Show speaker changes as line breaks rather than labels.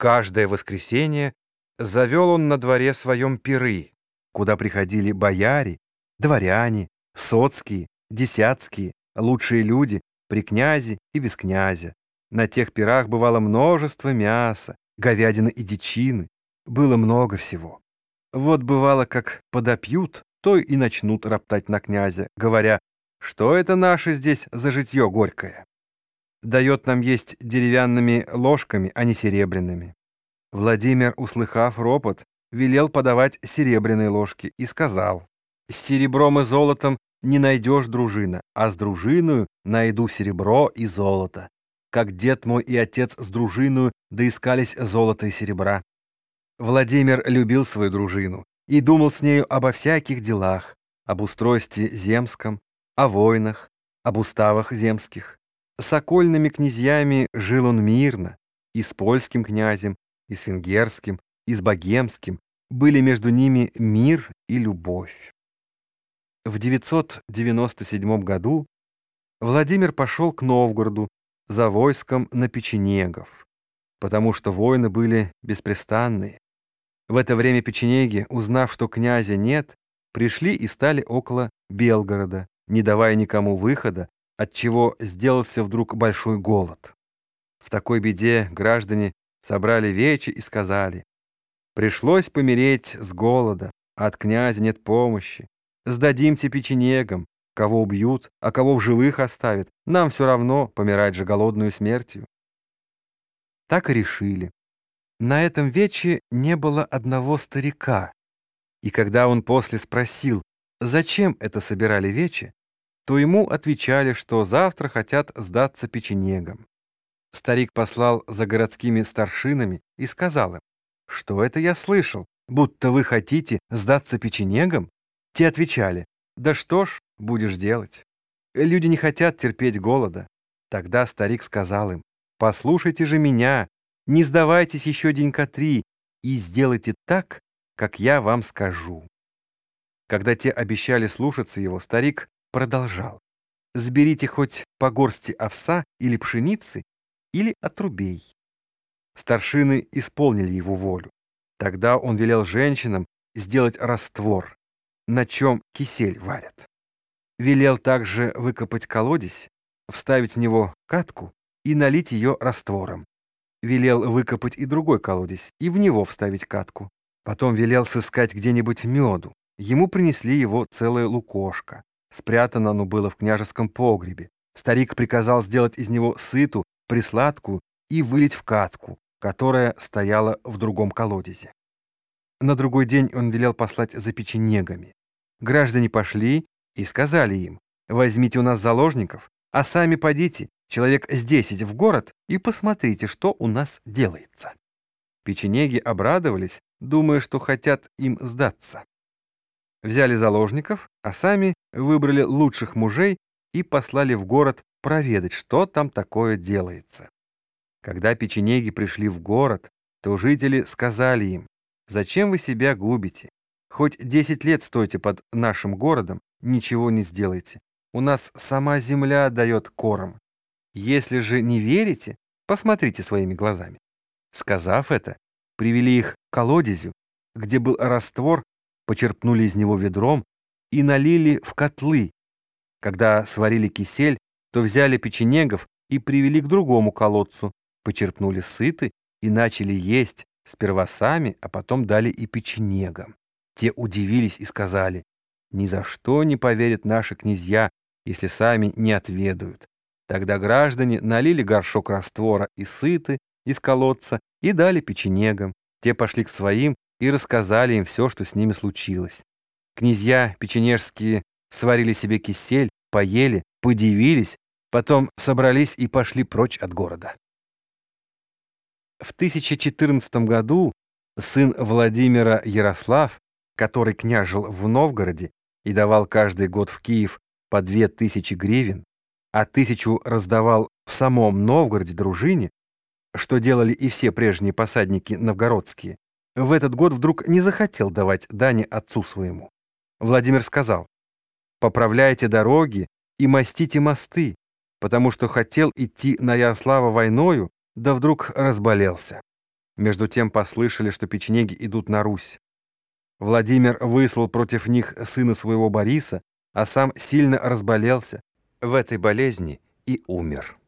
Каждое воскресенье завел он на дворе своем пиры, куда приходили бояре, дворяне, соцкие, десятские, лучшие люди, при князе и без князя. На тех пирах бывало множество мяса, говядины и дичины. Было много всего. Вот бывало, как подопьют, то и начнут роптать на князя, говоря, что это наше здесь за житье горькое. Дает нам есть деревянными ложками, а не серебряными. Владимир, услыхав ропот, велел подавать серебряные ложки и сказал, «С серебром и золотом не найдешь дружина, а с дружиною найду серебро и золото. Как дед мой и отец с дружиною доискались золота и серебра. Владимир любил свою дружину и думал с нею обо всяких делах, об устройстве земском, о войнах, об уставах земских. С окольными князьями жил он мирно, и с польским князем, и с венгерским, и с богемским, были между ними мир и любовь. В 997 году Владимир пошел к Новгороду за войском на печенегов, потому что войны были беспрестанные. В это время печенеги, узнав, что князя нет, пришли и стали около Белгорода, не давая никому выхода, отчего сделался вдруг большой голод. В такой беде граждане собрали вечи и сказали, «Пришлось помереть с голода, от князя нет помощи. Сдадимся печенегам, кого убьют, а кого в живых оставят. Нам все равно помирать же голодную смертью. Так и решили. На этом вече не было одного старика. И когда он после спросил, зачем это собирали вече, то ему отвечали, что завтра хотят сдаться печенегам. Старик послал за городскими старшинами и сказал им, что это я слышал, будто вы хотите сдаться печенегам? Те отвечали, да что ж будешь делать? Люди не хотят терпеть голода. Тогда старик сказал им, послушайте же меня, не сдавайтесь еще денька три и сделайте так, как я вам скажу. Когда те обещали слушаться его, старик продолжал. Сберите хоть по горсти овса или пшеницы, или отрубей. Старшины исполнили его волю. Тогда он велел женщинам сделать раствор, на чем кисель варят. Велел также выкопать колодец, вставить в него катку и налить ее раствором. Велел выкопать и другой колодец, и в него вставить катку. Потом велел сыскать где-нибудь меду. Ему принесли его целое лукошко. Спрятано оно было в княжеском погребе. Старик приказал сделать из него сыту, присладкую и вылить в катку, которая стояла в другом колодезе. На другой день он велел послать за печенегами. Граждане пошли и сказали им, возьмите у нас заложников, а сами подите, человек с десять в город, и посмотрите, что у нас делается. Печенеги обрадовались, думая, что хотят им сдаться. Взяли заложников, а сами выбрали лучших мужей и послали в город проведать, что там такое делается. Когда печенеги пришли в город, то жители сказали им, «Зачем вы себя губите? Хоть десять лет стойте под нашим городом, ничего не сделайте. У нас сама земля дает корм. Если же не верите, посмотрите своими глазами». Сказав это, привели их к колодезю, где был раствор, почерпнули из него ведром и налили в котлы. Когда сварили кисель, то взяли печенегов и привели к другому колодцу, почерпнули сыты и начали есть, сперва сами, а потом дали и печенегам. Те удивились и сказали, «Ни за что не поверят наши князья, если сами не отведают». Тогда граждане налили горшок раствора и сыты из колодца и дали печенегам. Те пошли к своим и рассказали им все, что с ними случилось. Князья печенежские сварили себе кисель, поели, подивились, потом собрались и пошли прочь от города. В 1014 году сын Владимира Ярослав, который княжил в Новгороде и давал каждый год в Киев по две тысячи гривен, а тысячу раздавал в самом Новгороде дружине, что делали и все прежние посадники новгородские, в этот год вдруг не захотел давать дани отцу своему. Владимир сказал, «Поправляйте дороги и мастите мосты, потому что хотел идти на Ярослава войною, да вдруг разболелся. Между тем послышали, что печенеги идут на Русь. Владимир выслал против них сына своего Бориса, а сам сильно разболелся в этой болезни и умер.